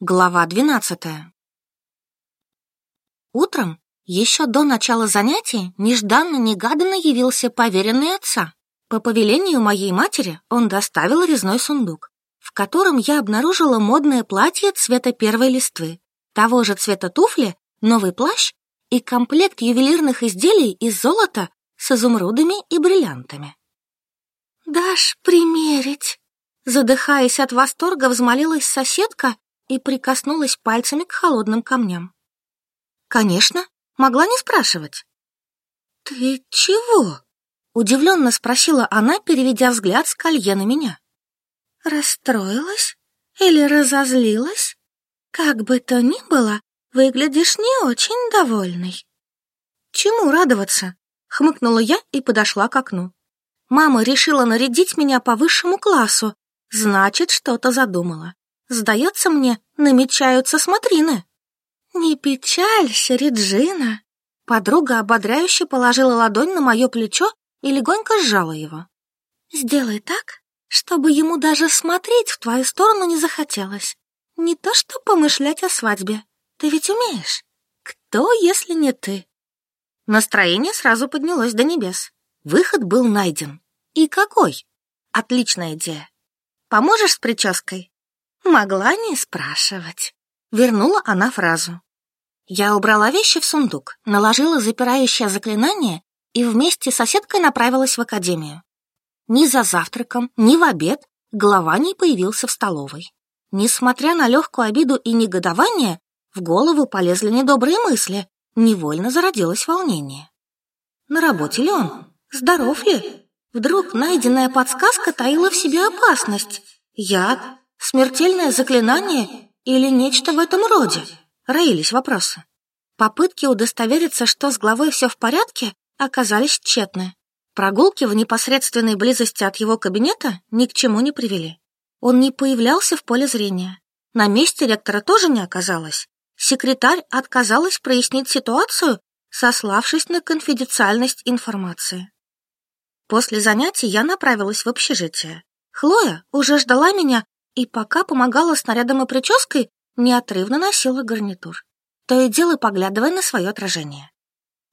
Глава 12. Утром, еще до начала занятий, нежданно-негаданно явился поверенный отца. По повелению моей матери он доставил резной сундук, в котором я обнаружила модное платье цвета первой листвы, того же цвета туфли, новый плащ и комплект ювелирных изделий из золота с изумрудами и бриллиантами. «Дашь примерить?» Задыхаясь от восторга, взмолилась соседка и прикоснулась пальцами к холодным камням. Конечно, могла не спрашивать. «Ты чего?» — удивленно спросила она, переведя взгляд с колье на меня. «Расстроилась? Или разозлилась? Как бы то ни было, выглядишь не очень довольной». «Чему радоваться?» — хмыкнула я и подошла к окну. Мама решила нарядить меня по высшему классу, значит, что-то задумала. Сдается мне, намечаются смотрины. Не печалься, Реджина. Подруга ободряюще положила ладонь на мое плечо и легонько сжала его. Сделай так, чтобы ему даже смотреть в твою сторону не захотелось. Не то что помышлять о свадьбе. Ты ведь умеешь. Кто, если не ты? Настроение сразу поднялось до небес. Выход был найден. И какой? Отличная идея. Поможешь с прической? Могла не спрашивать. Вернула она фразу. Я убрала вещи в сундук, наложила запирающее заклинание и вместе с соседкой направилась в академию. Ни за завтраком, ни в обед глава не появился в столовой. Несмотря на легкую обиду и негодование, в голову полезли недобрые мысли, невольно зародилось волнение. На работе ли он? Здоров ли? Вдруг найденная подсказка таила в себе опасность, яд Смертельное заклинание или нечто в этом роде? Роились вопросы. Попытки удостовериться, что с главой все в порядке, оказались тщетны. Прогулки в непосредственной близости от его кабинета ни к чему не привели. Он не появлялся в поле зрения. На месте ректора тоже не оказалось. Секретарь отказалась прояснить ситуацию, сославшись на конфиденциальность информации. После занятий я направилась в общежитие. Хлоя уже ждала меня и пока помогала снарядом и прической, неотрывно носила гарнитур, то и дело поглядывая на свое отражение.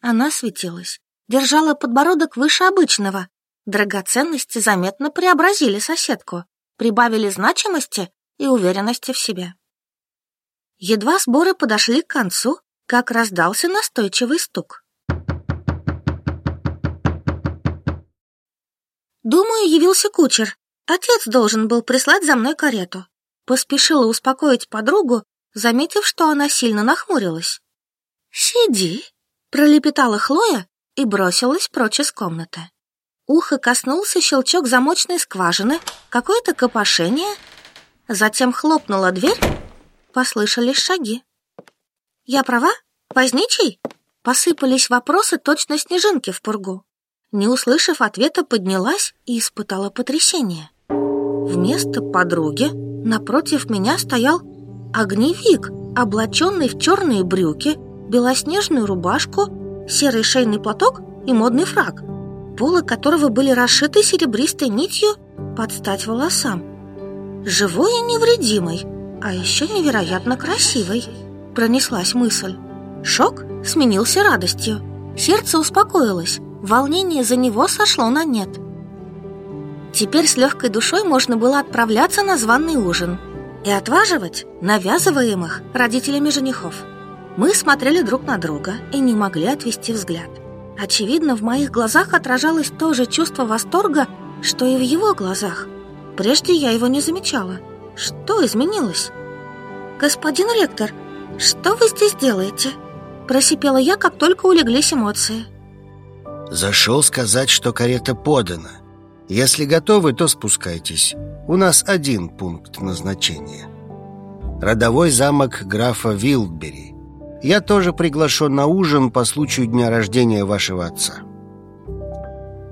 Она светилась, держала подбородок выше обычного. Драгоценности заметно преобразили соседку, прибавили значимости и уверенности в себе. Едва сборы подошли к концу, как раздался настойчивый стук. Думаю, явился кучер, отец должен был прислать за мной карету. Поспешила успокоить подругу заметив что она сильно нахмурилась. Сиди пролепетала хлоя и бросилась прочь из комнаты. Ухо коснулся щелчок замочной скважины какое то копошение. Затем хлопнула дверь. Послышались шаги. Я права? Поздничий посыпались вопросы точно снежинки в пургу. Не услышав ответа поднялась и испытала потрясение. Вместо подруги напротив меня стоял огневик, облаченный в черные брюки, белоснежную рубашку, серый шейный платок и модный фраг, полы которого были расшиты серебристой нитью под стать волосам. Живой и невредимый, а еще невероятно красивый, пронеслась мысль. Шок сменился радостью. Сердце успокоилось, волнение за него сошло на нет – Теперь с легкой душой можно было отправляться на званный ужин и отваживать навязываемых родителями женихов. Мы смотрели друг на друга и не могли отвести взгляд. Очевидно, в моих глазах отражалось то же чувство восторга, что и в его глазах. Прежде я его не замечала. Что изменилось? «Господин ректор, что вы здесь делаете?» Просипела я, как только улеглись эмоции. «Зашел сказать, что карета подана», если готовы, то спускайтесь. У нас один пункт назначения. Родовой замок графа Вилдбери. Я тоже приглашен на ужин по случаю дня рождения вашего отца.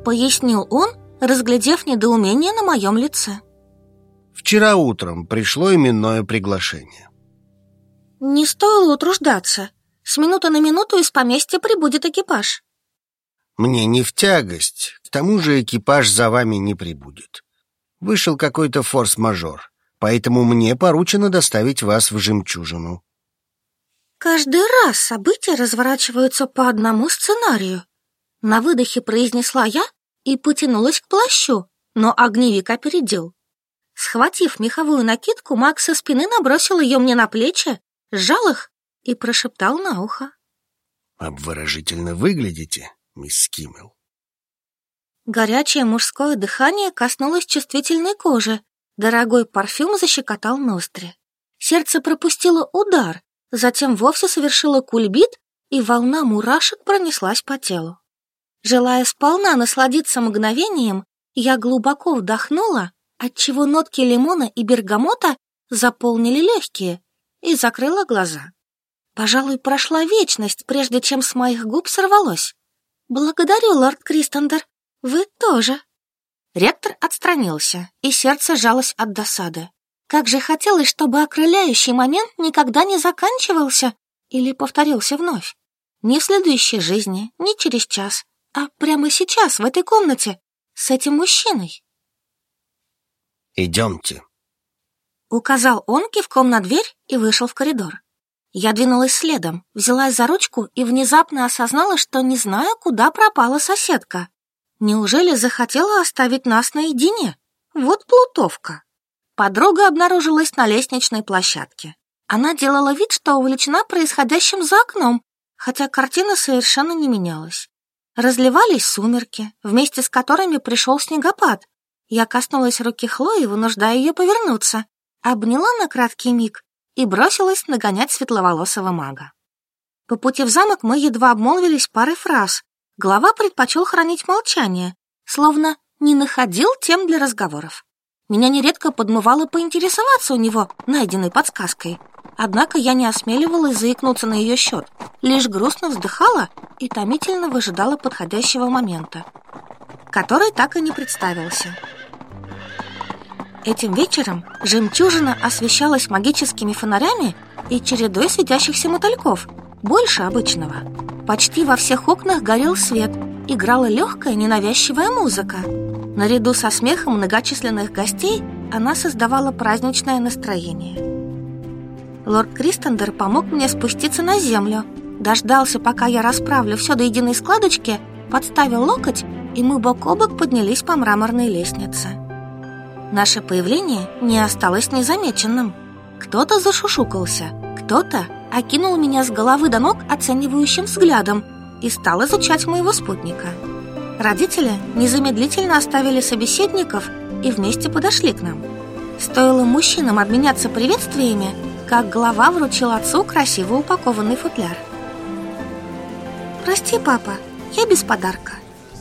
Пояснил он, разглядев недоумение на моем лице. Вчера утром пришло именное приглашение. Не стоило утруждаться. С минуты на минуту из поместья прибудет экипаж. Мне не в тягость, к тому же экипаж за вами не прибудет. Вышел какой-то форс-мажор, поэтому мне поручено доставить вас в жемчужину». «Каждый раз события разворачиваются по одному сценарию», — на выдохе произнесла я и потянулась к плащу, но огневик опередил. Схватив меховую накидку, Макс со спины набросил ее мне на плечи, сжал их и прошептал на ухо. «Обворожительно выглядите. Мискимел. Горячее мужское дыхание коснулось чувствительной кожи. Дорогой парфюм защекотал ноздри. Сердце пропустило удар, затем вовсе совершило кульбит, и волна мурашек пронеслась по телу. Желая сполна насладиться мгновением, я глубоко вдохнула, отчего нотки лимона и бергамота заполнили легкие, и закрыла глаза. Пожалуй, прошла вечность, прежде чем с моих губ сорвалось. «Благодарю, лорд Кристендер, вы тоже». Ректор отстранился, и сердце жалось от досады. Как же хотелось, чтобы окрыляющий момент никогда не заканчивался или повторился вновь. Ни в следующей жизни, ни через час, а прямо сейчас, в этой комнате, с этим мужчиной. «Идемте», — указал он кивком на дверь и вышел в коридор. Я двинулась следом, взялась за ручку и внезапно осознала, что не знаю, куда пропала соседка. Неужели захотела оставить нас наедине? Вот плутовка. Подруга обнаружилась на лестничной площадке. Она делала вид, что увлечена происходящим за окном, хотя картина совершенно не менялась. Разливались сумерки, вместе с которыми пришел снегопад. Я коснулась руки Хлои, вынуждая ее повернуться. Обняла на краткий миг и бросилась нагонять светловолосого мага. По пути в замок мы едва обмолвились парой фраз. Глава предпочел хранить молчание, словно не находил тем для разговоров. Меня нередко подмывало поинтересоваться у него найденной подсказкой. Однако я не осмеливалась заикнуться на ее счет, лишь грустно вздыхала и томительно выжидала подходящего момента, который так и не представился. Этим вечером жемчужина освещалась магическими фонарями и чередой светящихся мотыльков, больше обычного. Почти во всех окнах горел свет, играла легкая ненавязчивая музыка. Наряду со смехом многочисленных гостей она создавала праздничное настроение. Лорд Кристендер помог мне спуститься на землю, дождался, пока я расправлю все до единой складочки, подставил локоть, и мы бок о бок поднялись по мраморной лестнице наше появление не осталось незамеченным. Кто-то зашушукался, кто-то окинул меня с головы до ног оценивающим взглядом и стал изучать моего спутника. Родители незамедлительно оставили собеседников и вместе подошли к нам. Стоило мужчинам обменяться приветствиями, как глава вручил отцу красиво упакованный футляр. «Прости, папа, я без подарка»,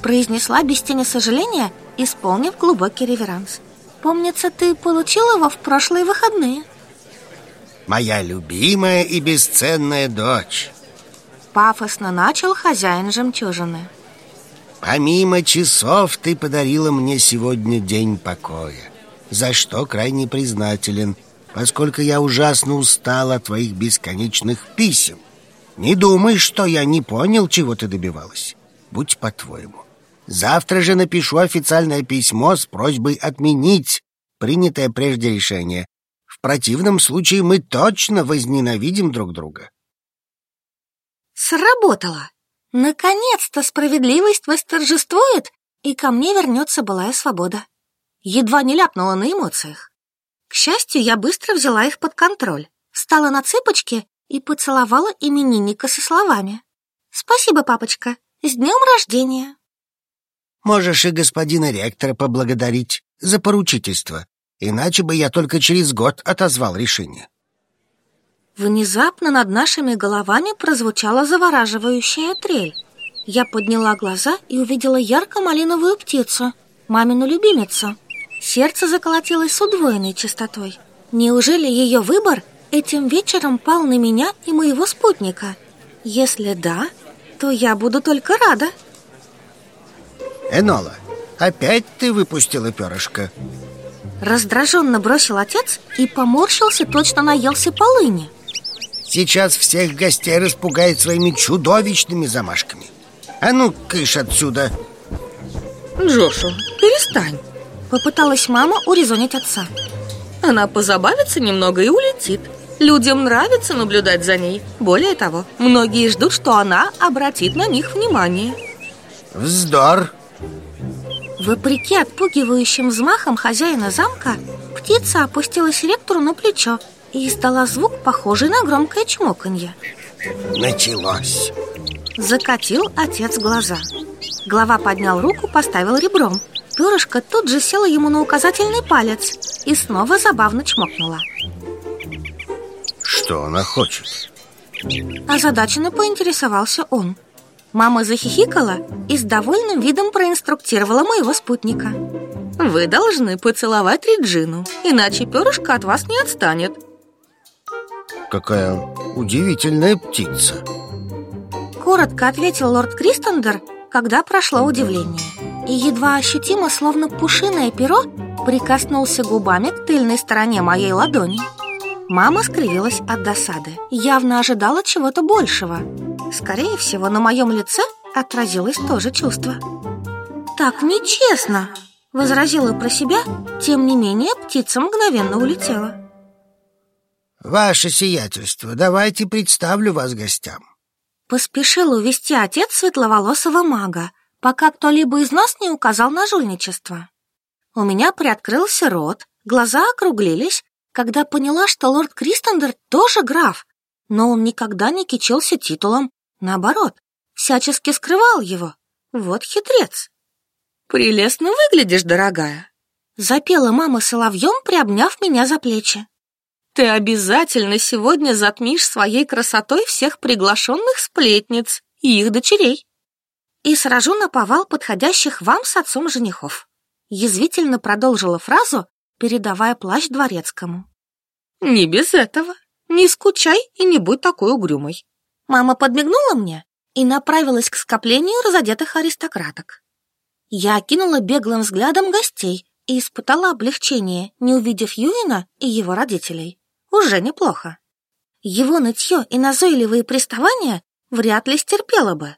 произнесла без тени сожаления, исполнив глубокий реверанс – Помнится, ты получила его в прошлые выходные. Моя любимая и бесценная дочь. Пафосно начал хозяин жемчужины. Помимо часов ты подарила мне сегодня день покоя, за что крайне признателен, поскольку я ужасно устал от твоих бесконечных писем. Не думай, что я не понял, чего ты добивалась. Будь по-твоему. Завтра же напишу официальное письмо с просьбой отменить принятое прежде решение. В противном случае мы точно возненавидим друг друга. Сработало! Наконец-то справедливость восторжествует, и ко мне вернется былая свобода. Едва не ляпнула на эмоциях. К счастью, я быстро взяла их под контроль, встала на цыпочки и поцеловала именинника со словами. «Спасибо, папочка! С днем рождения!» Можешь и господина ректора поблагодарить за поручительство, иначе бы я только через год отозвал решение. Внезапно над нашими головами прозвучала завораживающая трель. Я подняла глаза и увидела ярко-малиновую птицу, мамину любимицу. Сердце заколотилось с удвоенной частотой. Неужели ее выбор этим вечером пал на меня и моего спутника? Если да, то я буду только рада. Энола, опять ты выпустила перышко. Раздраженно бросил отец и поморщился, точно наелся полыни. Сейчас всех гостей распугает своими чудовищными замашками. А ну, кыш отсюда. Джошу, перестань. Попыталась мама урезонить отца. Она позабавится немного и улетит. Людям нравится наблюдать за ней. Более того, многие ждут, что она обратит на них внимание. Вздор! Вопреки отпугивающим взмахам хозяина замка, птица опустилась ректору на плечо и издала звук, похожий на громкое чмоканье. Началось. Закатил отец глаза. Глава поднял руку, поставил ребром. Перышко тут же села ему на указательный палец и снова забавно чмокнула. Что она хочет? Озадаченно поинтересовался он. Мама захихикала и с довольным видом проинструктировала моего спутника. «Вы должны поцеловать Реджину, иначе перышко от вас не отстанет». «Какая удивительная птица!» Коротко ответил лорд Кристендер, когда прошло удивление. И едва ощутимо, словно пушиное перо, прикоснулся губами к тыльной стороне моей ладони. Мама скривилась от досады, явно ожидала чего-то большего – Скорее всего, на моем лице отразилось тоже чувство. «Так нечестно!» – возразила про себя, тем не менее птица мгновенно улетела. «Ваше сиятельство, давайте представлю вас гостям!» Поспешил увести отец светловолосого мага, пока кто-либо из нас не указал на жульничество. У меня приоткрылся рот, глаза округлились, когда поняла, что лорд Кристендер тоже граф, но он никогда не кичился титулом, наоборот, всячески скрывал его. Вот хитрец. «Прелестно выглядишь, дорогая!» Запела мама соловьем, приобняв меня за плечи. «Ты обязательно сегодня затмишь своей красотой всех приглашенных сплетниц и их дочерей. И сражу на повал подходящих вам с отцом женихов». Язвительно продолжила фразу, передавая плащ дворецкому. «Не без этого. Не скучай и не будь такой угрюмой. Мама подмигнула мне и направилась к скоплению разодетых аристократок. Я кинула беглым взглядом гостей и испытала облегчение, не увидев Юина и его родителей. Уже неплохо. Его нытье и назойливые приставания вряд ли стерпела бы.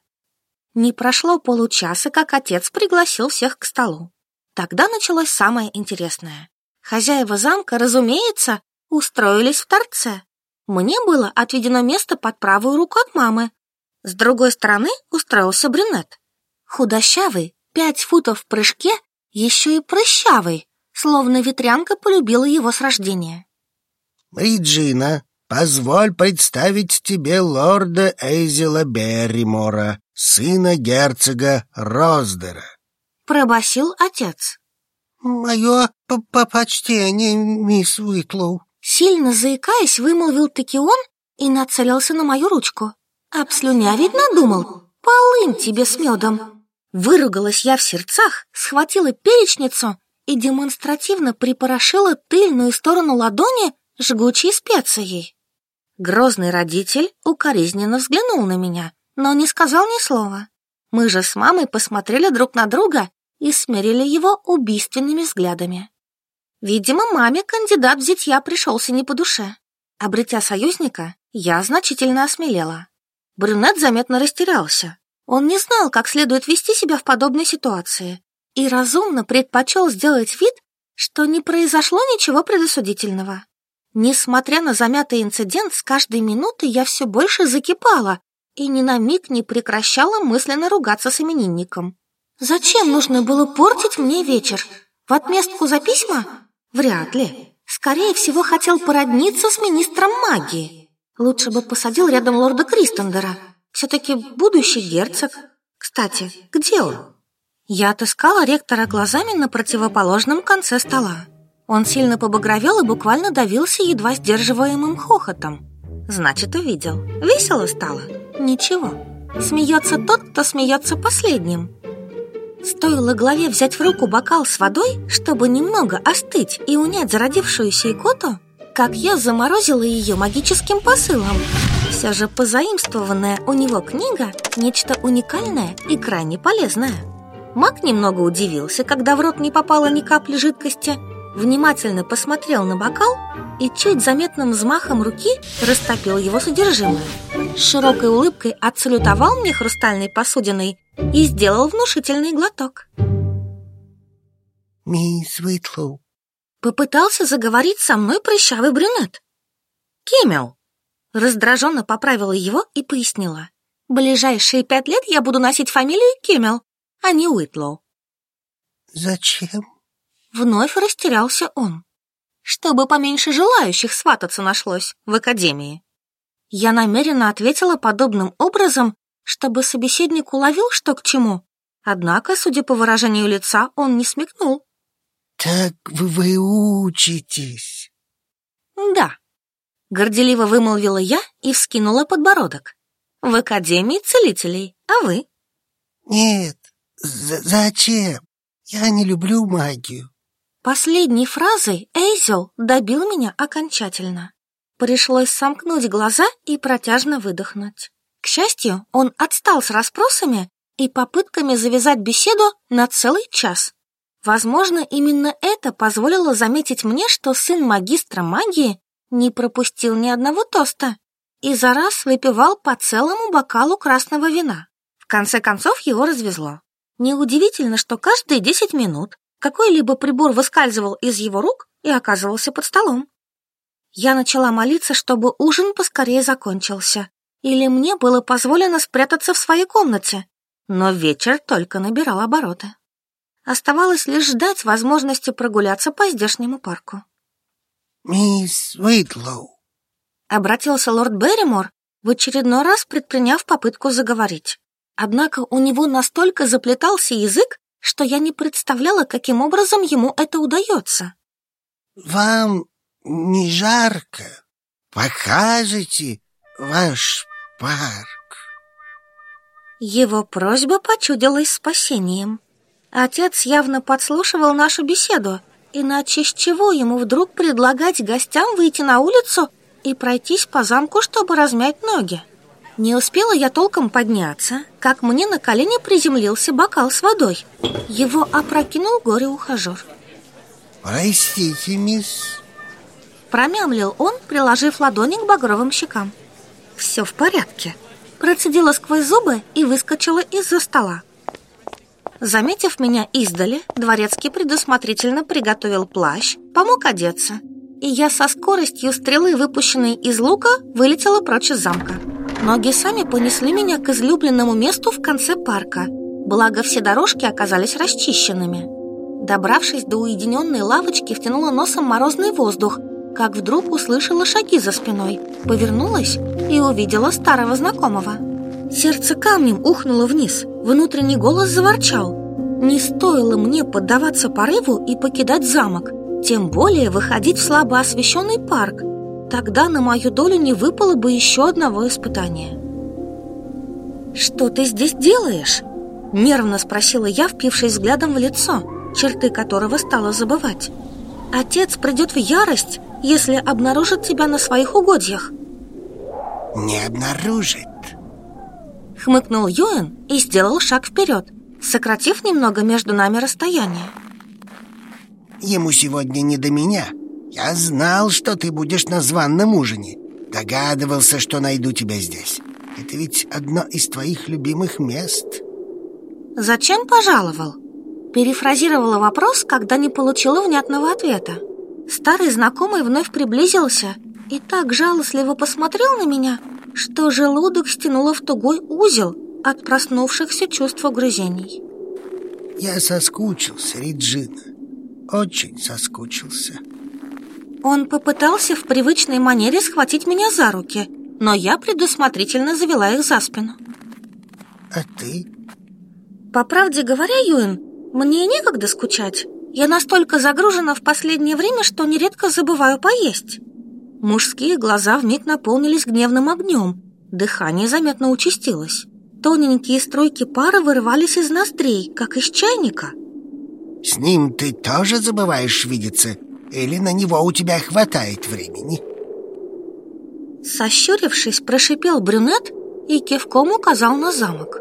Не прошло получаса, как отец пригласил всех к столу. Тогда началось самое интересное. Хозяева замка, разумеется, устроились в торце, мне было отведено место под правую руку от мамы. С другой стороны устроился брюнет. Худощавый, пять футов в прыжке, еще и прыщавый, словно ветрянка полюбила его с рождения. Риджина, позволь представить тебе лорда Эйзела Берримора, сына герцога Роздера», — пробасил отец. «Мое по -п почтение, мисс Уитлоу», Сильно заикаясь, вымолвил таки он и нацелился на мою ручку. «Обслюнявить надумал? Полынь тебе с медом!» Выругалась я в сердцах, схватила перечницу и демонстративно припорошила тыльную сторону ладони жгучей специей. Грозный родитель укоризненно взглянул на меня, но не сказал ни слова. Мы же с мамой посмотрели друг на друга и смирили его убийственными взглядами. Видимо, маме кандидат в зятья пришелся не по душе. Обретя союзника, я значительно осмелела. Брюнет заметно растерялся. Он не знал, как следует вести себя в подобной ситуации и разумно предпочел сделать вид, что не произошло ничего предосудительного. Несмотря на замятый инцидент, с каждой минуты я все больше закипала и ни на миг не прекращала мысленно ругаться с именинником. Зачем нужно было портить мне вечер? В отместку за письма? Вряд ли. Скорее всего, хотел породниться с министром магии. Лучше бы посадил рядом лорда Кристендера. Все-таки будущий герцог. Кстати, где он? Я отыскала ректора глазами на противоположном конце стола. Он сильно побагровел и буквально давился едва сдерживаемым хохотом. Значит, увидел. Весело стало. Ничего. Смеется тот, кто смеется последним. Стоило главе взять в руку бокал с водой, чтобы немного остыть и унять зародившуюся икоту, как я заморозила ее магическим посылом. Все же позаимствованная у него книга – нечто уникальное и крайне полезное. Маг немного удивился, когда в рот не попало ни капли жидкости, внимательно посмотрел на бокал и чуть заметным взмахом руки растопил его содержимое. С широкой улыбкой отсалютовал мне хрустальной посудиной и сделал внушительный глоток. «Мисс Уитлоу!» Попытался заговорить со мной прыщавый брюнет. «Киммел!» Раздраженно поправила его и пояснила. «Ближайшие пять лет я буду носить фамилию Киммел, а не Уитлоу». «Зачем?» Вновь растерялся он. «Чтобы поменьше желающих свататься нашлось в академии». Я намеренно ответила подобным образом, чтобы собеседник уловил, что к чему. Однако, судя по выражению лица, он не смекнул. «Так вы выучитесь? «Да», — горделиво вымолвила я и вскинула подбородок. «В Академии целителей, а вы?» «Нет, зачем? Я не люблю магию». Последней фразой Эйзел добил меня окончательно. Пришлось сомкнуть глаза и протяжно выдохнуть. К счастью, он отстал с расспросами и попытками завязать беседу на целый час. Возможно, именно это позволило заметить мне, что сын магистра магии не пропустил ни одного тоста и за раз выпивал по целому бокалу красного вина. В конце концов, его развезло. Неудивительно, что каждые 10 минут какой-либо прибор выскальзывал из его рук и оказывался под столом. Я начала молиться, чтобы ужин поскорее закончился, или мне было позволено спрятаться в своей комнате, но вечер только набирал обороты. Оставалось лишь ждать возможности прогуляться по здешнему парку. «Мисс Уитлоу», — обратился лорд Берримор, в очередной раз предприняв попытку заговорить. Однако у него настолько заплетался язык, что я не представляла, каким образом ему это удается. «Вам не жарко? Покажите ваш парк. Его просьба почудилась спасением. Отец явно подслушивал нашу беседу, иначе с чего ему вдруг предлагать гостям выйти на улицу и пройтись по замку, чтобы размять ноги? Не успела я толком подняться, как мне на колени приземлился бокал с водой. Его опрокинул горе-ухажер. «Простите, мисс», — промямлил он, приложив ладони к багровым щекам все в порядке», процедила сквозь зубы и выскочила из-за стола. Заметив меня издали, дворецкий предусмотрительно приготовил плащ, помог одеться, и я со скоростью стрелы, выпущенной из лука, вылетела прочь из замка. Ноги сами понесли меня к излюбленному месту в конце парка, благо все дорожки оказались расчищенными. Добравшись до уединенной лавочки, втянула носом морозный воздух, как вдруг услышала шаги за спиной, повернулась и увидела старого знакомого. Сердце камнем ухнуло вниз, внутренний голос заворчал. Не стоило мне поддаваться порыву и покидать замок, тем более выходить в слабо освещенный парк. Тогда на мою долю не выпало бы еще одного испытания. «Что ты здесь делаешь?» – нервно спросила я, впившись взглядом в лицо, черты которого стала забывать. «Отец придет в ярость, если обнаружит тебя на своих угодьях», не обнаружит. Хмыкнул Юэн и сделал шаг вперед, сократив немного между нами расстояние. Ему сегодня не до меня. Я знал, что ты будешь на званном ужине. Догадывался, что найду тебя здесь. Это ведь одно из твоих любимых мест. Зачем пожаловал? Перефразировала вопрос, когда не получила внятного ответа. Старый знакомый вновь приблизился и так жалостливо посмотрел на меня, что желудок стянуло в тугой узел от проснувшихся чувств угрызений. Я соскучился, Риджина, Очень соскучился. Он попытался в привычной манере схватить меня за руки, но я предусмотрительно завела их за спину. А ты? По правде говоря, Юин, мне некогда скучать. Я настолько загружена в последнее время, что нередко забываю поесть. Мужские глаза вмиг наполнились гневным огнем. Дыхание заметно участилось. Тоненькие струйки пара вырывались из ноздрей, как из чайника. С ним ты тоже забываешь видеться? Или на него у тебя хватает времени? Сощурившись, прошипел брюнет и кивком указал на замок.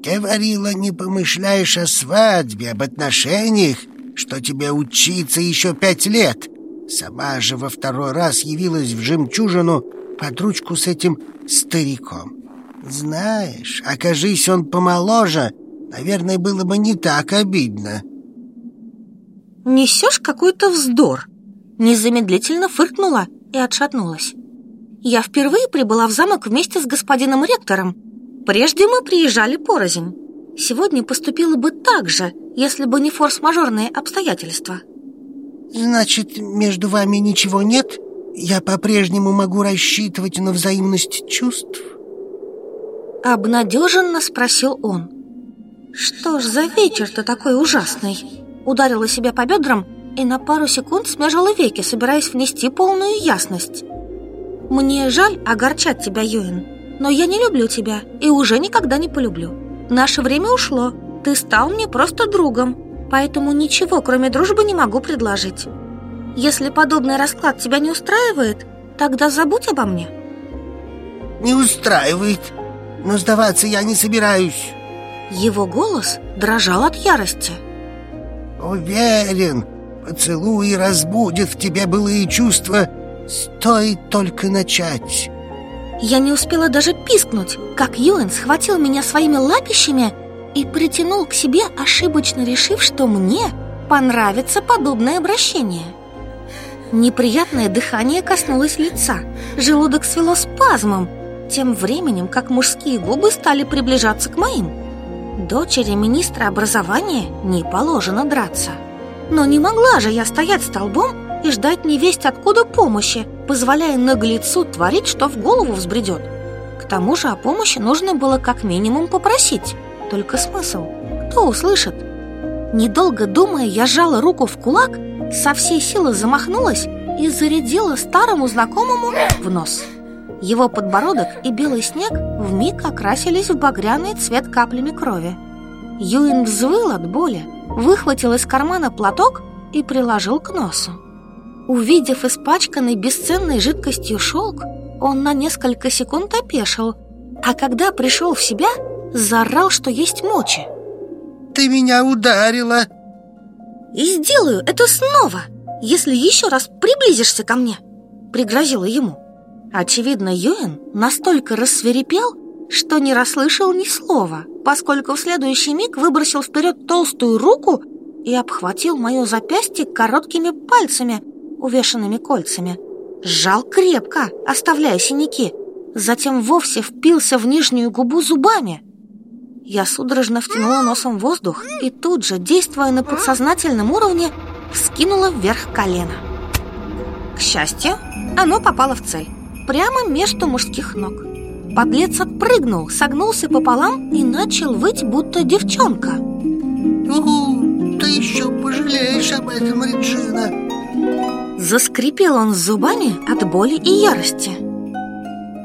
Говорила, не помышляешь о свадьбе, об отношениях, что тебе учиться еще пять лет. Сама же во второй раз явилась в жемчужину под ручку с этим стариком. Знаешь, окажись он помоложе, наверное, было бы не так обидно. Несешь какой-то вздор. Незамедлительно фыркнула и отшатнулась. Я впервые прибыла в замок вместе с господином ректором. Прежде мы приезжали порознь. Сегодня поступило бы так же, если бы не форс-мажорные обстоятельства. Значит, между вами ничего нет? Я по-прежнему могу рассчитывать на взаимность чувств? Обнадеженно спросил он. Что ж за вечер-то такой ужасный? Ударила себя по бедрам и на пару секунд смежила веки, собираясь внести полную ясность. Мне жаль огорчать тебя, Юэн, но я не люблю тебя и уже никогда не полюблю. Наше время ушло. Ты стал мне просто другом, поэтому ничего, кроме дружбы, не могу предложить. Если подобный расклад тебя не устраивает, тогда забудь обо мне. Не устраивает, но сдаваться я не собираюсь. Его голос дрожал от ярости. Уверен, поцелуй разбудит в тебе былые чувства. Стоит только начать. Я не успела даже пискнуть, как Юэн схватил меня своими лапищами и притянул к себе, ошибочно решив, что мне понравится подобное обращение. Неприятное дыхание коснулось лица, желудок свело спазмом, тем временем, как мужские губы стали приближаться к моим. Дочери министра образования не положено драться. Но не могла же я стоять столбом и ждать невесть откуда помощи, позволяя наглецу творить, что в голову взбредет. К тому же о помощи нужно было как минимум попросить только смысл. Кто услышит? Недолго думая, я сжала руку в кулак, со всей силы замахнулась и зарядила старому знакомому в нос. Его подбородок и белый снег вмиг окрасились в багряный цвет каплями крови. Юин взвыл от боли, выхватил из кармана платок и приложил к носу. Увидев испачканный бесценной жидкостью шелк, он на несколько секунд опешил, а когда пришел в себя – заорал, что есть мочи. Ты меня ударила! И сделаю это снова, если еще раз приблизишься ко мне, пригрозила ему. Очевидно, Юэн настолько рассверепел, что не расслышал ни слова, поскольку в следующий миг выбросил вперед толстую руку и обхватил мое запястье короткими пальцами, увешанными кольцами. Сжал крепко, оставляя синяки. Затем вовсе впился в нижнюю губу зубами. Я судорожно втянула носом воздух и тут же, действуя на подсознательном уровне, вскинула вверх колено. К счастью, оно попало в цель, прямо между мужских ног. Подлец отпрыгнул, согнулся пополам и начал выть, будто девчонка. «Угу, ты еще пожалеешь об этом, Реджина!» Заскрипел он зубами от боли и ярости –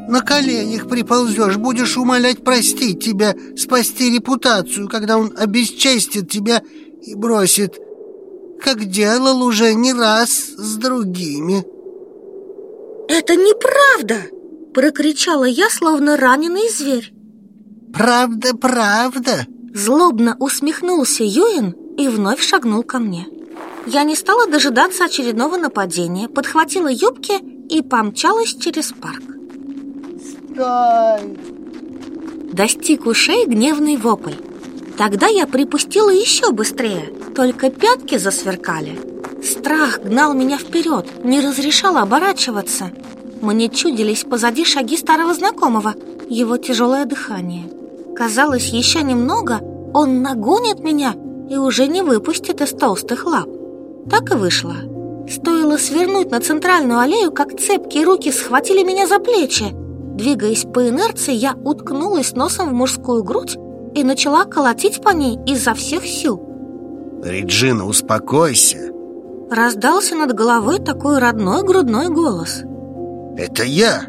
на коленях приползешь, будешь умолять простить тебя, спасти репутацию, когда он обесчестит тебя и бросит, как делал уже не раз с другими. Это неправда! Прокричала я, словно раненый зверь. Правда, правда! Злобно усмехнулся Юин и вновь шагнул ко мне. Я не стала дожидаться очередного нападения, подхватила юбки и помчалась через парк. Достиг ушей гневный вопль. Тогда я припустила еще быстрее, только пятки засверкали. Страх гнал меня вперед, не разрешал оборачиваться. Мне чудились позади шаги старого знакомого, его тяжелое дыхание. Казалось, еще немного он нагонит меня и уже не выпустит из толстых лап. Так и вышло. Стоило свернуть на центральную аллею, как цепкие руки схватили меня за плечи – Двигаясь по инерции, я уткнулась носом в мужскую грудь и начала колотить по ней изо всех сил. «Реджина, успокойся!» Раздался над головой такой родной грудной голос. «Это я!»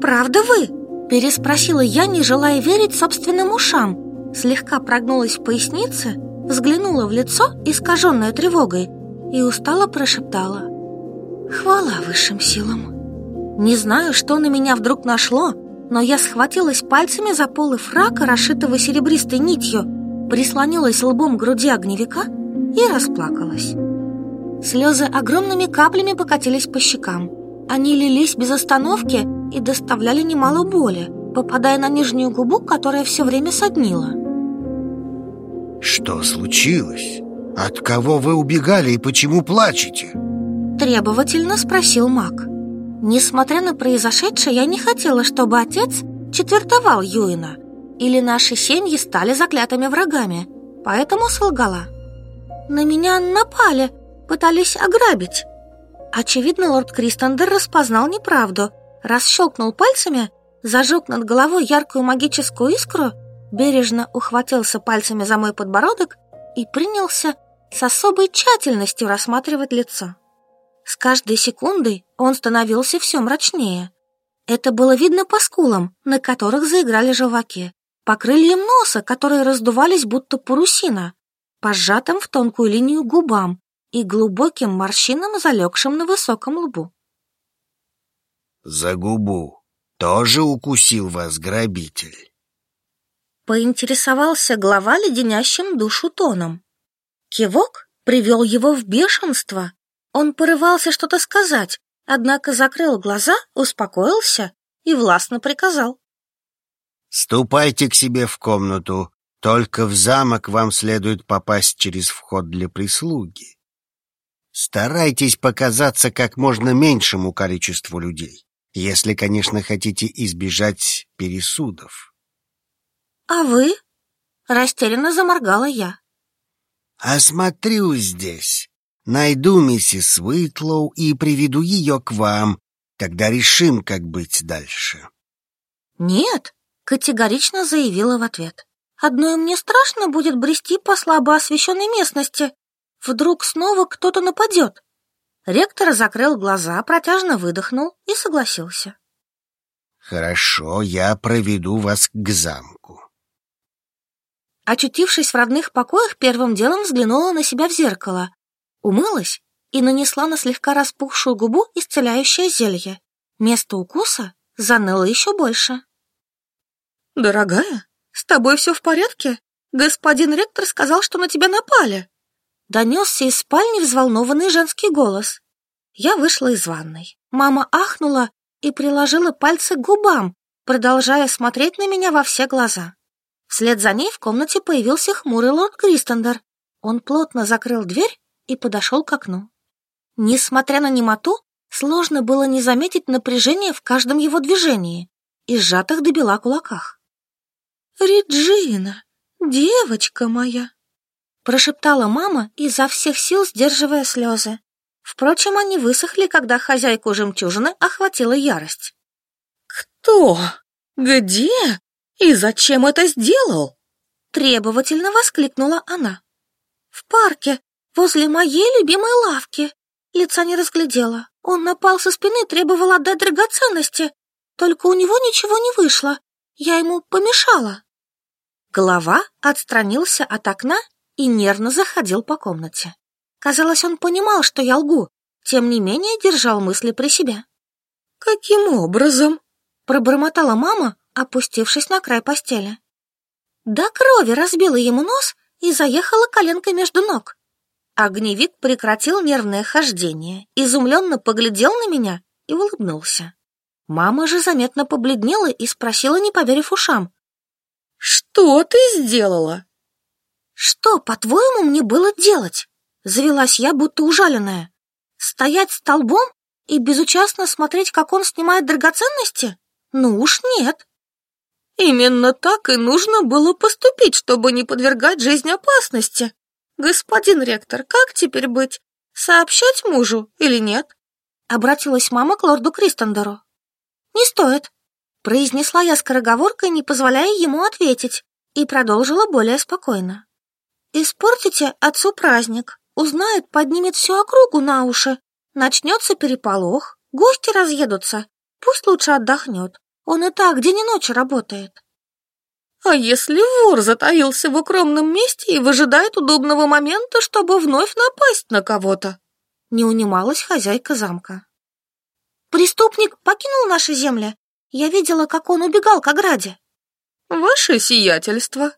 «Правда вы?» Переспросила я, не желая верить собственным ушам. Слегка прогнулась в пояснице, взглянула в лицо, искаженное тревогой, и устало прошептала «Хвала высшим силам!» Не знаю, что на меня вдруг нашло, но я схватилась пальцами за полы фрака, расшитого серебристой нитью, прислонилась лбом к груди огневика и расплакалась. Слезы огромными каплями покатились по щекам. Они лились без остановки и доставляли немало боли, попадая на нижнюю губу, которая все время соднила. «Что случилось? От кого вы убегали и почему плачете?» Требовательно спросил маг. «Маг». Несмотря на произошедшее, я не хотела, чтобы отец четвертовал Юина. Или наши семьи стали заклятыми врагами. Поэтому солгала. На меня напали, пытались ограбить. Очевидно, лорд Кристендер распознал неправду, расщелкнул пальцами, зажег над головой яркую магическую искру, бережно ухватился пальцами за мой подбородок и принялся с особой тщательностью рассматривать лицо. С каждой секундой он становился все мрачнее. Это было видно по скулам, на которых заиграли желваки, по крыльям носа, которые раздувались будто парусина, по сжатым в тонкую линию губам и глубоким морщинам, залегшим на высоком лбу. «За губу тоже укусил вас грабитель?» Поинтересовался глава леденящим душу тоном. Кивок привел его в бешенство, он порывался что-то сказать, однако закрыл глаза, успокоился и властно приказал. «Ступайте к себе в комнату, только в замок вам следует попасть через вход для прислуги. Старайтесь показаться как можно меньшему количеству людей, если, конечно, хотите избежать пересудов». «А вы?» — растерянно заморгала я. «А «Осмотрю здесь». Найду миссис Уитлоу и приведу ее к вам. Тогда решим, как быть дальше». «Нет», — категорично заявила в ответ. «Одной мне страшно будет брести по слабо освещенной местности. Вдруг снова кто-то нападет». Ректор закрыл глаза, протяжно выдохнул и согласился. «Хорошо, я проведу вас к замку». Очутившись в родных покоях, первым делом взглянула на себя в зеркало умылась и нанесла на слегка распухшую губу исцеляющее зелье. Место укуса заныло еще больше. «Дорогая, с тобой все в порядке? Господин ректор сказал, что на тебя напали!» Донесся из спальни взволнованный женский голос. Я вышла из ванной. Мама ахнула и приложила пальцы к губам, продолжая смотреть на меня во все глаза. Вслед за ней в комнате появился хмурый лорд Кристендер. Он плотно закрыл дверь и подошел к окну. Несмотря на немоту, сложно было не заметить напряжение в каждом его движении и сжатых до бела кулаках. «Реджина, девочка моя!» прошептала мама, изо всех сил сдерживая слезы. Впрочем, они высохли, когда хозяйку жемчужины охватила ярость. «Кто? Где? И зачем это сделал?» Требовательно воскликнула она. «В парке, Возле моей любимой лавки. Лица не разглядела. Он напал со спины, требовал отдать драгоценности. Только у него ничего не вышло. Я ему помешала. Голова отстранился от окна и нервно заходил по комнате. Казалось, он понимал, что я лгу, тем не менее держал мысли при себе. «Каким образом?» — пробормотала мама, опустившись на край постели. До крови разбила ему нос и заехала коленкой между ног. Огневик прекратил нервное хождение, изумленно поглядел на меня и улыбнулся. Мама же заметно побледнела и спросила, не поверив ушам. «Что ты сделала?» «Что, по-твоему, мне было делать?» Завелась я, будто ужаленная. «Стоять столбом и безучастно смотреть, как он снимает драгоценности? Ну уж нет!» «Именно так и нужно было поступить, чтобы не подвергать жизнь опасности», «Господин ректор, как теперь быть? Сообщать мужу или нет?» Обратилась мама к лорду Кристендеру. «Не стоит», — произнесла я скороговоркой, не позволяя ему ответить, и продолжила более спокойно. «Испортите отцу праздник. Узнает, поднимет всю округу на уши. Начнется переполох, гости разъедутся. Пусть лучше отдохнет. Он и так день и ночь работает». А если вор затаился в укромном месте и выжидает удобного момента, чтобы вновь напасть на кого-то?» Не унималась хозяйка замка. «Преступник покинул наши земли. Я видела, как он убегал к ограде». «Ваше сиятельство!»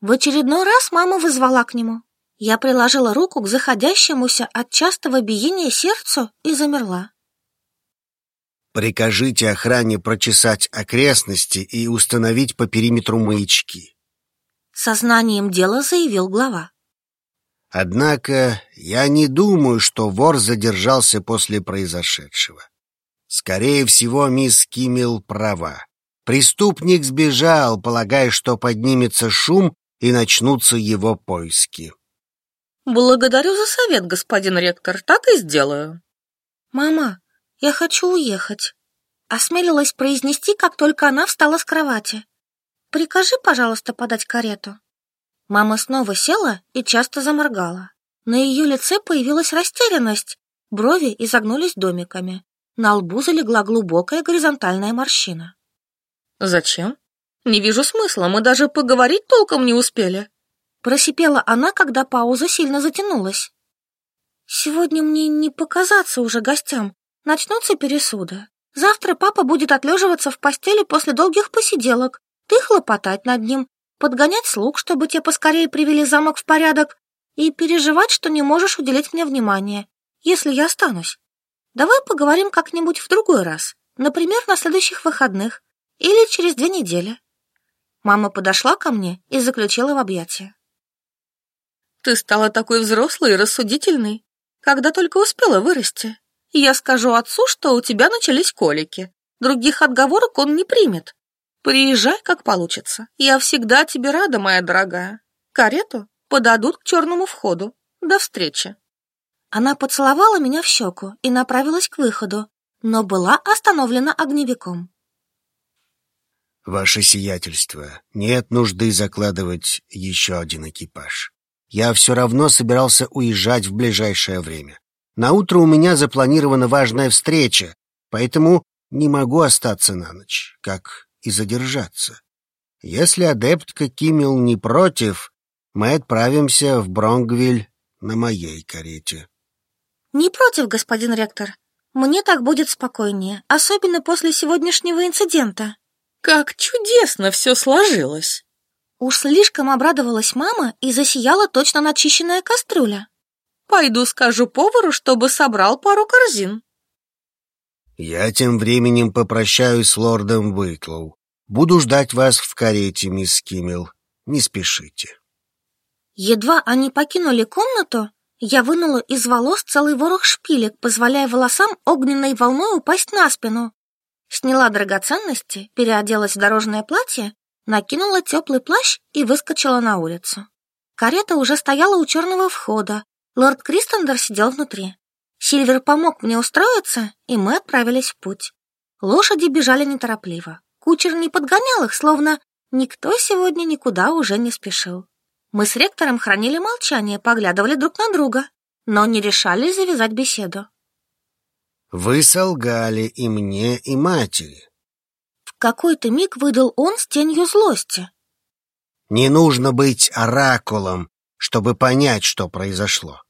В очередной раз мама вызвала к нему. Я приложила руку к заходящемуся от частого биения сердцу и замерла. Прикажите охране прочесать окрестности и установить по периметру маячки. Сознанием дела заявил глава. Однако я не думаю, что вор задержался после произошедшего. Скорее всего, мисс Кимил права. Преступник сбежал, полагая, что поднимется шум и начнутся его поиски. «Благодарю за совет, господин ректор, так и сделаю». «Мама, я хочу уехать!» Осмелилась произнести, как только она встала с кровати. «Прикажи, пожалуйста, подать карету». Мама снова села и часто заморгала. На ее лице появилась растерянность, брови изогнулись домиками. На лбу залегла глубокая горизонтальная морщина. «Зачем? Не вижу смысла, мы даже поговорить толком не успели». Просипела она, когда пауза сильно затянулась. «Сегодня мне не показаться уже гостям. Начнутся пересуды. Завтра папа будет отлеживаться в постели после долгих посиделок. Ты хлопотать над ним, подгонять слуг, чтобы те поскорее привели замок в порядок, и переживать, что не можешь уделить мне внимания, если я останусь. Давай поговорим как-нибудь в другой раз, например, на следующих выходных или через две недели. Мама подошла ко мне и заключила в объятия. «Ты стала такой взрослой и рассудительной, когда только успела вырасти», я скажу отцу, что у тебя начались колики. Других отговорок он не примет. Приезжай, как получится. Я всегда тебе рада, моя дорогая. Карету подадут к черному входу. До встречи. Она поцеловала меня в щеку и направилась к выходу, но была остановлена огневиком. «Ваше сиятельство, нет нужды закладывать еще один экипаж. Я все равно собирался уезжать в ближайшее время. Наутро у меня запланирована важная встреча, поэтому не могу остаться на ночь, как и задержаться. Если адептка Кимил не против, мы отправимся в Бронгвиль на моей карете. Не против, господин ректор. Мне так будет спокойнее, особенно после сегодняшнего инцидента. Как чудесно все сложилось! Уж слишком обрадовалась мама и засияла точно начищенная кастрюля. Пойду скажу повару, чтобы собрал пару корзин. Я тем временем попрощаюсь с лордом Выклоу. Буду ждать вас в карете, мисс Киммел. Не спешите. Едва они покинули комнату, я вынула из волос целый ворох шпилек, позволяя волосам огненной волной упасть на спину. Сняла драгоценности, переоделась в дорожное платье, накинула теплый плащ и выскочила на улицу. Карета уже стояла у черного входа, Лорд Кристендер сидел внутри. Сильвер помог мне устроиться, и мы отправились в путь. Лошади бежали неторопливо. Кучер не подгонял их, словно никто сегодня никуда уже не спешил. Мы с ректором хранили молчание, поглядывали друг на друга, но не решались завязать беседу. «Вы солгали и мне, и матери». В какой-то миг выдал он с тенью злости. «Не нужно быть оракулом, чтобы понять, что произошло.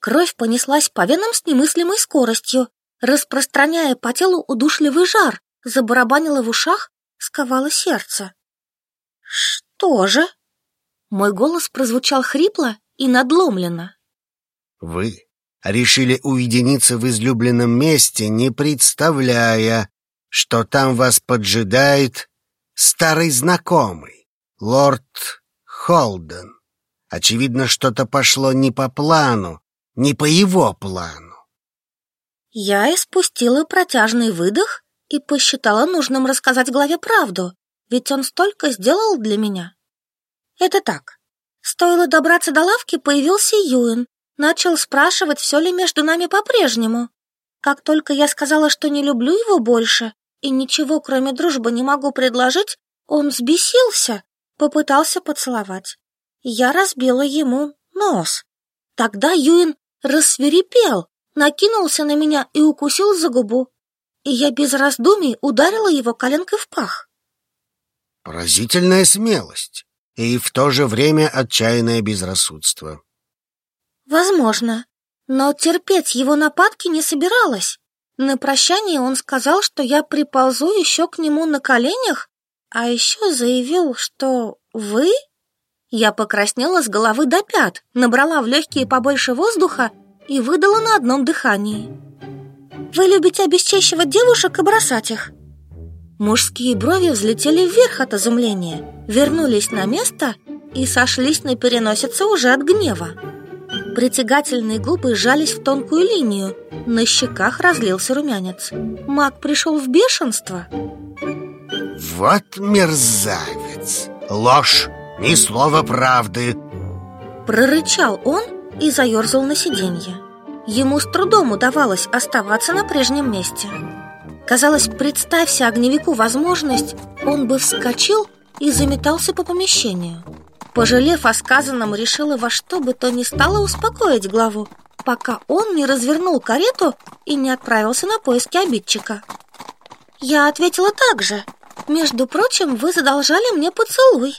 Кровь понеслась по венам с немыслимой скоростью, распространяя по телу удушливый жар, забарабанила в ушах, сковала сердце. «Что же?» Мой голос прозвучал хрипло и надломленно. «Вы решили уединиться в излюбленном месте, не представляя, что там вас поджидает старый знакомый, лорд Холден. Очевидно, что-то пошло не по плану, не по его плану. Я испустила протяжный выдох и посчитала нужным рассказать главе правду, ведь он столько сделал для меня. Это так. Стоило добраться до лавки, появился Юэн, начал спрашивать, все ли между нами по-прежнему. Как только я сказала, что не люблю его больше и ничего, кроме дружбы, не могу предложить, он взбесился, попытался поцеловать. Я разбила ему нос. Тогда Юин рассверепел, накинулся на меня и укусил за губу. И я без раздумий ударила его коленкой в пах. Поразительная смелость и в то же время отчаянное безрассудство. Возможно, но терпеть его нападки не собиралась. На прощание он сказал, что я приползу еще к нему на коленях, а еще заявил, что вы я покраснела с головы до пят, набрала в легкие побольше воздуха и выдала на одном дыхании. «Вы любите обесчещивать девушек и бросать их?» Мужские брови взлетели вверх от изумления, вернулись на место и сошлись на переносице уже от гнева. Притягательные губы сжались в тонкую линию, на щеках разлился румянец. Маг пришел в бешенство. «Вот мерзавец! Ложь!» Ни слова правды!» Прорычал он и заерзал на сиденье. Ему с трудом удавалось оставаться на прежнем месте. Казалось, представься огневику возможность, он бы вскочил и заметался по помещению. Пожалев о сказанном, решила во что бы то ни стало успокоить главу, пока он не развернул карету и не отправился на поиски обидчика. Я ответила так же. «Между прочим, вы задолжали мне поцелуй»,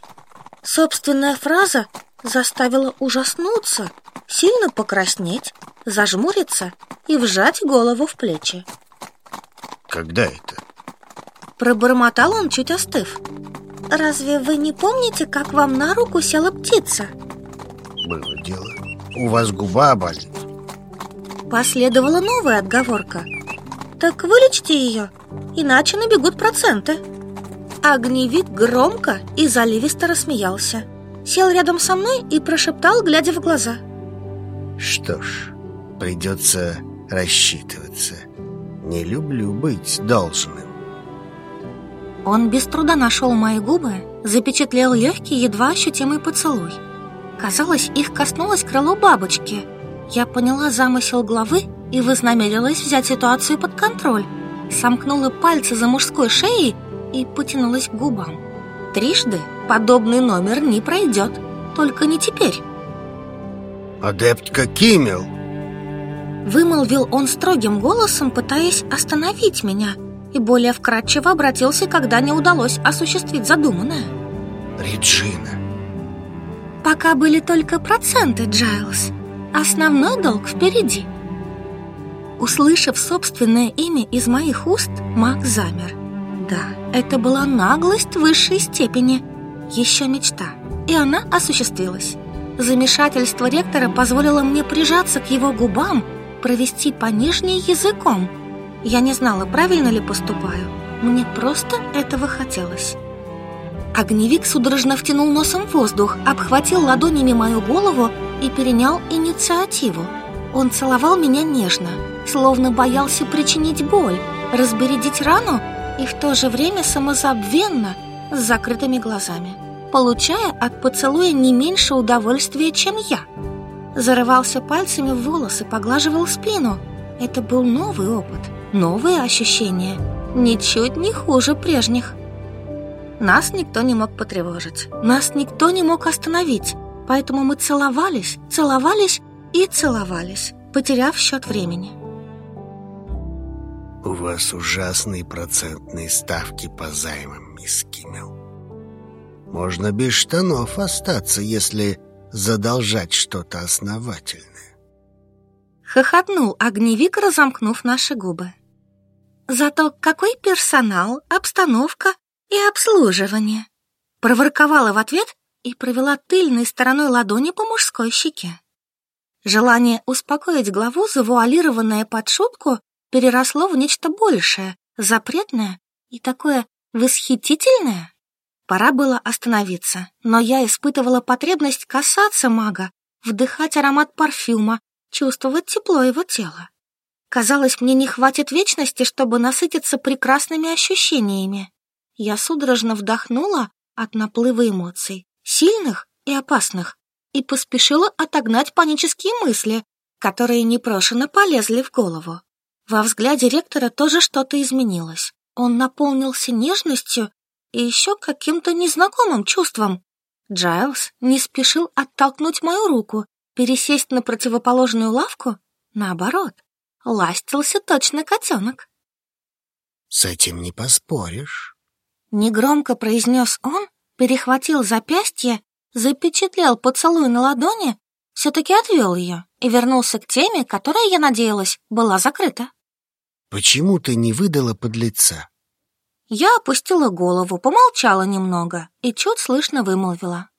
Собственная фраза заставила ужаснуться, сильно покраснеть, зажмуриться и вжать голову в плечи. Когда это? Пробормотал он, чуть остыв. Разве вы не помните, как вам на руку села птица? Было дело. У вас губа болит. Последовала новая отговорка. Так вылечьте ее, иначе набегут проценты. Огневик громко и заливисто рассмеялся, сел рядом со мной и прошептал, глядя в глаза. «Что ж, придется рассчитываться. Не люблю быть должным». Он без труда нашел мои губы, запечатлел легкий, едва ощутимый поцелуй. Казалось, их коснулось крыло бабочки. Я поняла замысел главы и вознамерилась взять ситуацию под контроль. Сомкнула пальцы за мужской шеей и потянулась к губам. Трижды подобный номер не пройдет, только не теперь. «Адептка Киммел!» Вымолвил он строгим голосом, пытаясь остановить меня, и более вкратчиво обратился, когда не удалось осуществить задуманное. «Реджина!» «Пока были только проценты, Джайлз. Основной долг впереди». Услышав собственное имя из моих уст, Мак замер. Да, это была наглость высшей степени. Еще мечта. И она осуществилась. Замешательство ректора позволило мне прижаться к его губам, провести по нижней языком. Я не знала, правильно ли поступаю. Мне просто этого хотелось. Огневик судорожно втянул носом воздух, обхватил ладонями мою голову и перенял инициативу. Он целовал меня нежно, словно боялся причинить боль, разбередить рану и в то же время самозабвенно с закрытыми глазами, получая от поцелуя не меньше удовольствия, чем я. Зарывался пальцами в волосы, поглаживал спину. Это был новый опыт, новые ощущения, ничуть не хуже прежних. Нас никто не мог потревожить, нас никто не мог остановить, поэтому мы целовались, целовались и целовались, потеряв счет времени. У вас ужасные процентные ставки по займам, мисс Киммел. Можно без штанов остаться, если задолжать что-то основательное. Хохотнул огневик, разомкнув наши губы. Зато какой персонал, обстановка и обслуживание. Проворковала в ответ и провела тыльной стороной ладони по мужской щеке. Желание успокоить главу, завуалированное под шутку, переросло в нечто большее, запретное и такое восхитительное. Пора было остановиться, но я испытывала потребность касаться мага, вдыхать аромат парфюма, чувствовать тепло его тела. Казалось, мне не хватит вечности, чтобы насытиться прекрасными ощущениями. Я судорожно вдохнула от наплыва эмоций, сильных и опасных, и поспешила отогнать панические мысли, которые непрошено полезли в голову. Во взгляде ректора тоже что-то изменилось. Он наполнился нежностью и еще каким-то незнакомым чувством. Джайлз не спешил оттолкнуть мою руку, пересесть на противоположную лавку. Наоборот, ластился точно котенок. «С этим не поспоришь», — негромко произнес он, перехватил запястье, запечатлел поцелуй на ладони, все-таки отвел ее и вернулся к теме, которая, я надеялась, была закрыта. Почему ты не выдала подлеца? Я опустила голову, помолчала немного и чуть слышно вымолвила.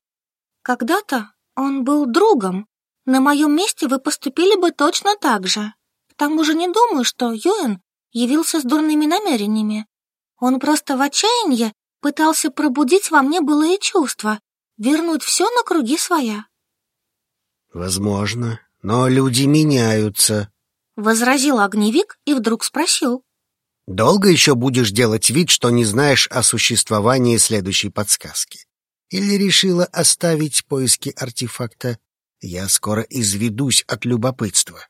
Когда-то он был другом. На моем месте вы поступили бы точно так же. К тому же не думаю, что Юэн явился с дурными намерениями. Он просто в отчаянии пытался пробудить во мне былые чувства, вернуть все на круги своя. Возможно, но люди меняются, Возразил огневик и вдруг спросил. «Долго еще будешь делать вид, что не знаешь о существовании следующей подсказки? Или решила оставить поиски артефакта? Я скоро изведусь от любопытства».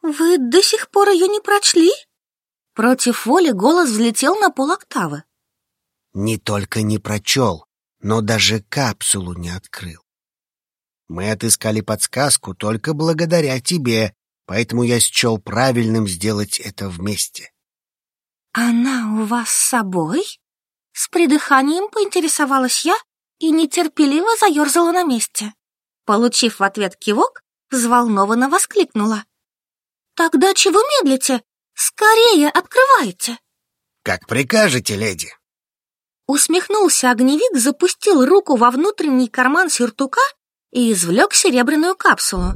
«Вы до сих пор ее не прочли?» Против воли голос взлетел на полоктавы. «Не только не прочел, но даже капсулу не открыл. Мы отыскали подсказку только благодаря тебе, поэтому я счел правильным сделать это вместе. «Она у вас с собой?» С придыханием поинтересовалась я и нетерпеливо заерзала на месте. Получив в ответ кивок, взволнованно воскликнула. «Тогда чего медлите? Скорее открывайте!» «Как прикажете, леди!» Усмехнулся огневик, запустил руку во внутренний карман сюртука и извлек серебряную капсулу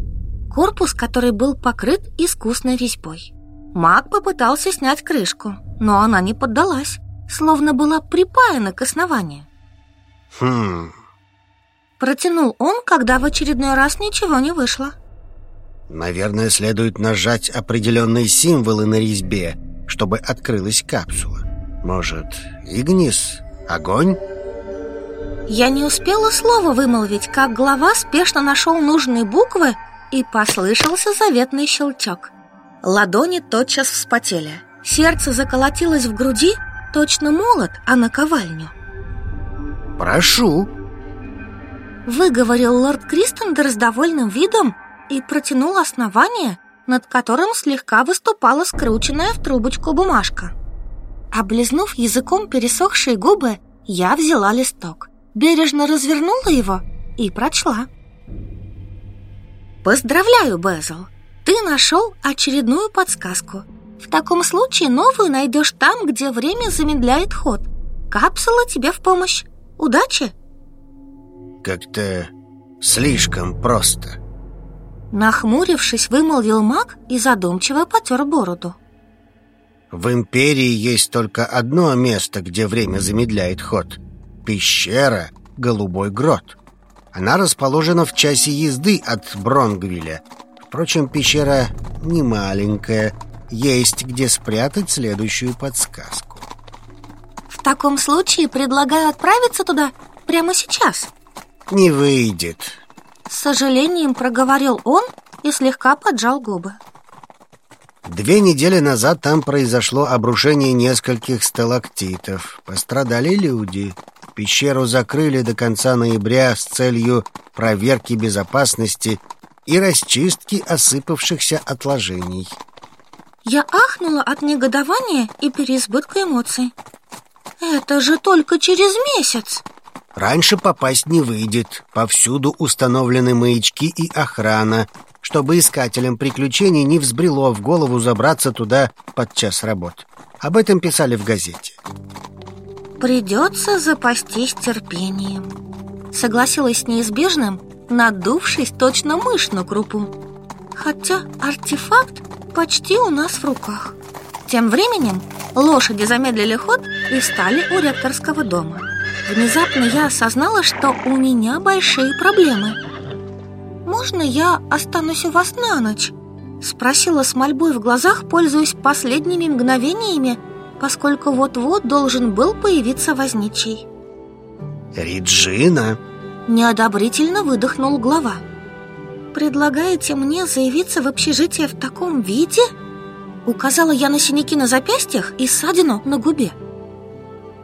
корпус, который был покрыт искусной резьбой. Маг попытался снять крышку, но она не поддалась, словно была припаяна к основанию. «Хм...» Протянул он, когда в очередной раз ничего не вышло. «Наверное, следует нажать определенные символы на резьбе, чтобы открылась капсула. Может, Игнис? Огонь?» Я не успела слова вымолвить, как глава спешно нашел нужные буквы и послышался заветный щелчок. Ладони тотчас вспотели. Сердце заколотилось в груди, точно молот, а наковальню. «Прошу!» Выговорил лорд Кристендер с довольным видом и протянул основание, над которым слегка выступала скрученная в трубочку бумажка. Облизнув языком пересохшие губы, я взяла листок, бережно развернула его и прочла. Поздравляю, Безл! Ты нашел очередную подсказку. В таком случае новую найдешь там, где время замедляет ход. Капсула тебе в помощь. Удачи! Как-то слишком просто. Нахмурившись, вымолвил маг и задумчиво потер бороду. В Империи есть только одно место, где время замедляет ход. Пещера «Голубой грот». Она расположена в часе езды от Бронгвилля. Впрочем, пещера не маленькая. Есть где спрятать следующую подсказку. В таком случае предлагаю отправиться туда прямо сейчас. Не выйдет. С сожалением проговорил он и слегка поджал губы. Две недели назад там произошло обрушение нескольких сталактитов. Пострадали люди пещеру закрыли до конца ноября с целью проверки безопасности и расчистки осыпавшихся отложений. Я ахнула от негодования и переизбытка эмоций. Это же только через месяц. Раньше попасть не выйдет. Повсюду установлены маячки и охрана, чтобы искателям приключений не взбрело в голову забраться туда под час работ. Об этом писали в газете. Придется запастись терпением. Согласилась с неизбежным, надувшись точно мышь на крупу. Хотя артефакт почти у нас в руках. Тем временем лошади замедлили ход и встали у ректорского дома. Внезапно я осознала, что у меня большие проблемы. «Можно я останусь у вас на ночь?» Спросила с мольбой в глазах, пользуясь последними мгновениями, поскольку вот-вот должен был появиться возничий. Риджина – неодобрительно выдохнул глава. «Предлагаете мне заявиться в общежитие в таком виде?» Указала я на синяки на запястьях и ссадину на губе.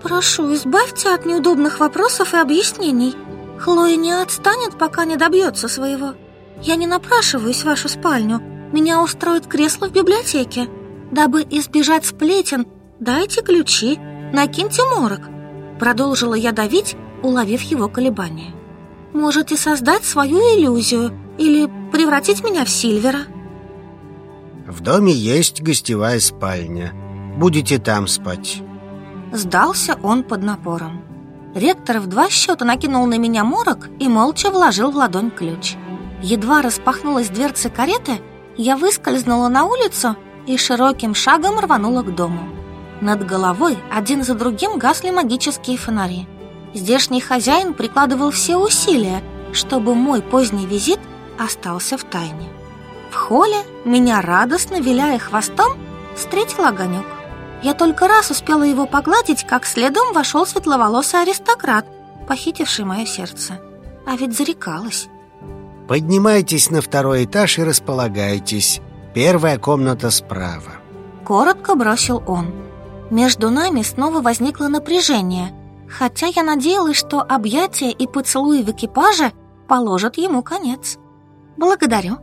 «Прошу, избавьте от неудобных вопросов и объяснений. Хлоя не отстанет, пока не добьется своего. Я не напрашиваюсь в вашу спальню. Меня устроит кресло в библиотеке. Дабы избежать сплетен, дайте ключи, накиньте морок», — продолжила я давить, уловив его колебания. «Можете создать свою иллюзию или превратить меня в Сильвера». «В доме есть гостевая спальня. Будете там спать». Сдался он под напором. Ректор в два счета накинул на меня морок и молча вложил в ладонь ключ. Едва распахнулась дверцы кареты, я выскользнула на улицу и широким шагом рванула к дому. Над головой один за другим гасли магические фонари. Здешний хозяин прикладывал все усилия, чтобы мой поздний визит остался в тайне. В холле меня радостно, виляя хвостом, встретил огонек. Я только раз успела его погладить, как следом вошел светловолосый аристократ, похитивший мое сердце. А ведь зарекалась. Поднимайтесь на второй этаж и располагайтесь. Первая комната справа. Коротко бросил он. Между нами снова возникло напряжение, хотя я надеялась, что объятия и поцелуи в экипаже положат ему конец. «Благодарю».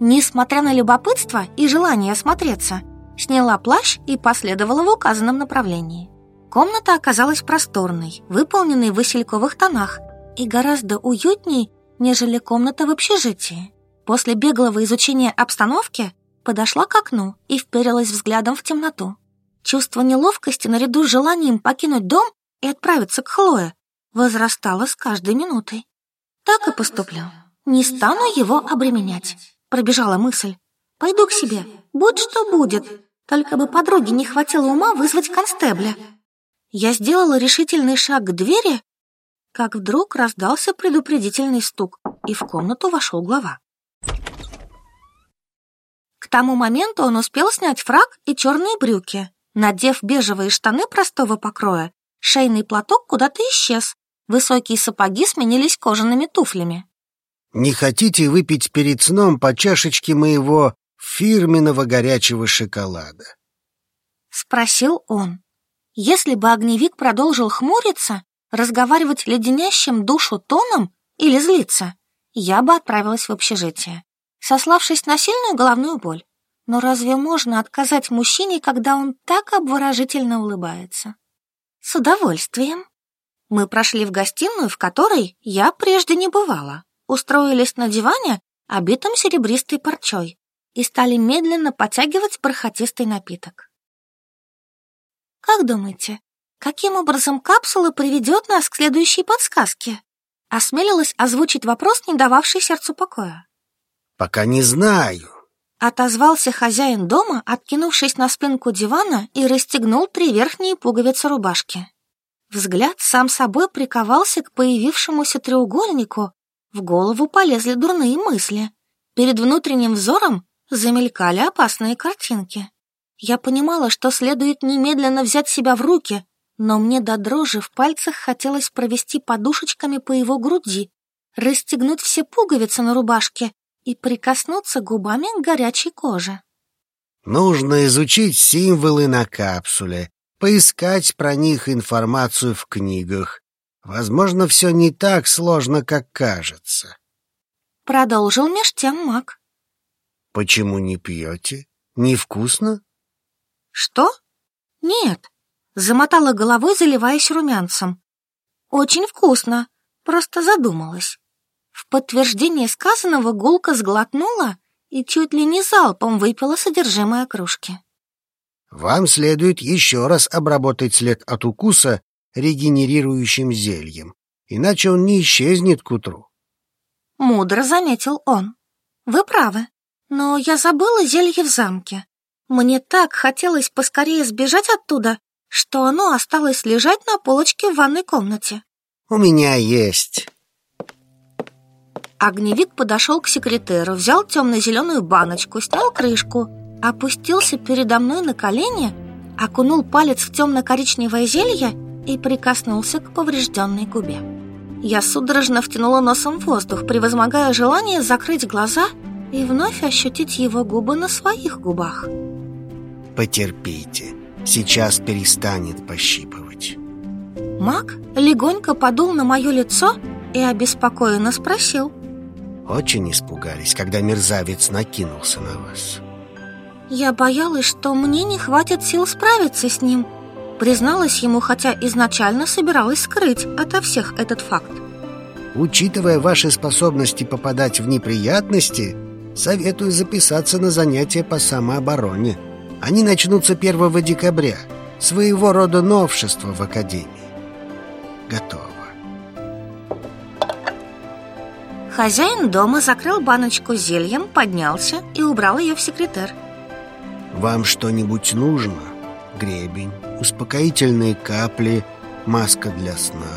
Несмотря на любопытство и желание осмотреться, сняла плащ и последовала в указанном направлении. Комната оказалась просторной, выполненной в васильковых тонах и гораздо уютней, нежели комната в общежитии. После беглого изучения обстановки подошла к окну и вперилась взглядом в темноту. Чувство неловкости наряду с желанием покинуть дом и отправиться к Хлое возрастало с каждой минутой. Так и поступлю. Не стану его обременять, пробежала мысль. Пойду к себе, будь что будет. Только бы подруге не хватило ума вызвать констебля. Я сделала решительный шаг к двери, как вдруг раздался предупредительный стук, и в комнату вошел глава. К тому моменту он успел снять фраг и черные брюки, Надев бежевые штаны простого покроя, шейный платок куда-то исчез, высокие сапоги сменились кожаными туфлями. «Не хотите выпить перед сном по чашечке моего фирменного горячего шоколада?» — спросил он. Если бы огневик продолжил хмуриться, разговаривать леденящим душу тоном или злиться, я бы отправилась в общежитие, сославшись на сильную головную боль. Но разве можно отказать мужчине, когда он так обворожительно улыбается? С удовольствием. Мы прошли в гостиную, в которой я прежде не бывала. Устроились на диване, обитом серебристой парчой, и стали медленно подтягивать бархатистый напиток. Как думаете, каким образом капсула приведет нас к следующей подсказке? Осмелилась озвучить вопрос, не дававший сердцу покоя. Пока не знаю. Отозвался хозяин дома, откинувшись на спинку дивана и расстегнул три верхние пуговицы рубашки. Взгляд сам собой приковался к появившемуся треугольнику, в голову полезли дурные мысли. Перед внутренним взором замелькали опасные картинки. Я понимала, что следует немедленно взять себя в руки, но мне до дрожи в пальцах хотелось провести подушечками по его груди, расстегнуть все пуговицы на рубашке и прикоснуться губами к горячей коже. Нужно изучить символы на капсуле, поискать про них информацию в книгах. Возможно, все не так сложно, как кажется. Продолжил меж тем маг. Почему не пьете? Невкусно? Что? Нет. Замотала головой, заливаясь румянцем. Очень вкусно. Просто задумалась. В подтверждение сказанного гулка сглотнула и чуть ли не залпом выпила содержимое кружки. Вам следует еще раз обработать след от укуса регенерирующим зельем, иначе он не исчезнет к утру. Мудро заметил он. Вы правы, но я забыла зелье в замке. Мне так хотелось поскорее сбежать оттуда, что оно осталось лежать на полочке в ванной комнате. У меня есть. Огневик подошел к секретеру, взял темно-зеленую баночку, снял крышку, опустился передо мной на колени, окунул палец в темно-коричневое зелье и прикоснулся к поврежденной губе. Я судорожно втянула носом воздух, превозмогая желание закрыть глаза и вновь ощутить его губы на своих губах. «Потерпите, сейчас перестанет пощипывать». Мак легонько подул на мое лицо и обеспокоенно спросил – очень испугались, когда мерзавец накинулся на вас. Я боялась, что мне не хватит сил справиться с ним. Призналась ему, хотя изначально собиралась скрыть ото всех этот факт. Учитывая ваши способности попадать в неприятности, советую записаться на занятия по самообороне. Они начнутся 1 декабря. Своего рода новшество в Академии. Готово. Хозяин дома закрыл баночку зельем, поднялся и убрал ее в секретер. Вам что-нибудь нужно? Гребень, успокоительные капли, маска для сна.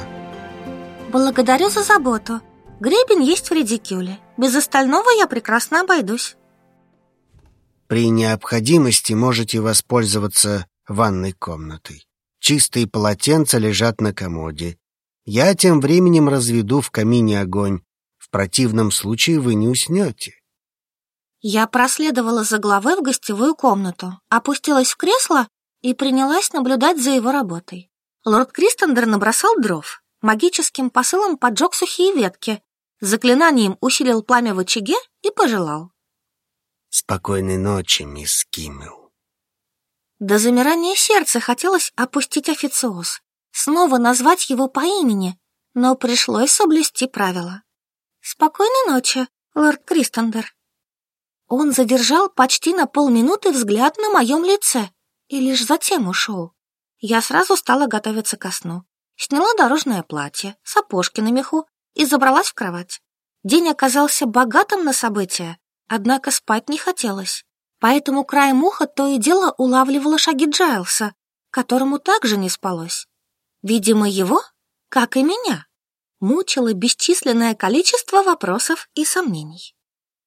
Благодарю за заботу. Гребень есть в редикюле. Без остального я прекрасно обойдусь. При необходимости можете воспользоваться ванной комнатой. Чистые полотенца лежат на комоде. Я тем временем разведу в камине огонь. В противном случае вы не уснете. Я проследовала за главой в гостевую комнату, опустилась в кресло и принялась наблюдать за его работой. Лорд Кристендер набросал дров, магическим посылом поджег сухие ветки, заклинанием усилил пламя в очаге и пожелал. «Спокойной ночи, мисс Киммел». До замирания сердца хотелось опустить официоз, снова назвать его по имени, но пришлось соблюсти правила спокойной ночи лорд кристендер. Он задержал почти на полминуты взгляд на моем лице и лишь затем ушел. Я сразу стала готовиться ко сну. Сняла дорожное платье сапожки на меху и забралась в кровать. День оказался богатым на события однако спать не хотелось. Поэтому краем уха то и дело улавливала шаги джайлса которому также не спалось. Видимо его как и меня мучило бесчисленное количество вопросов и сомнений.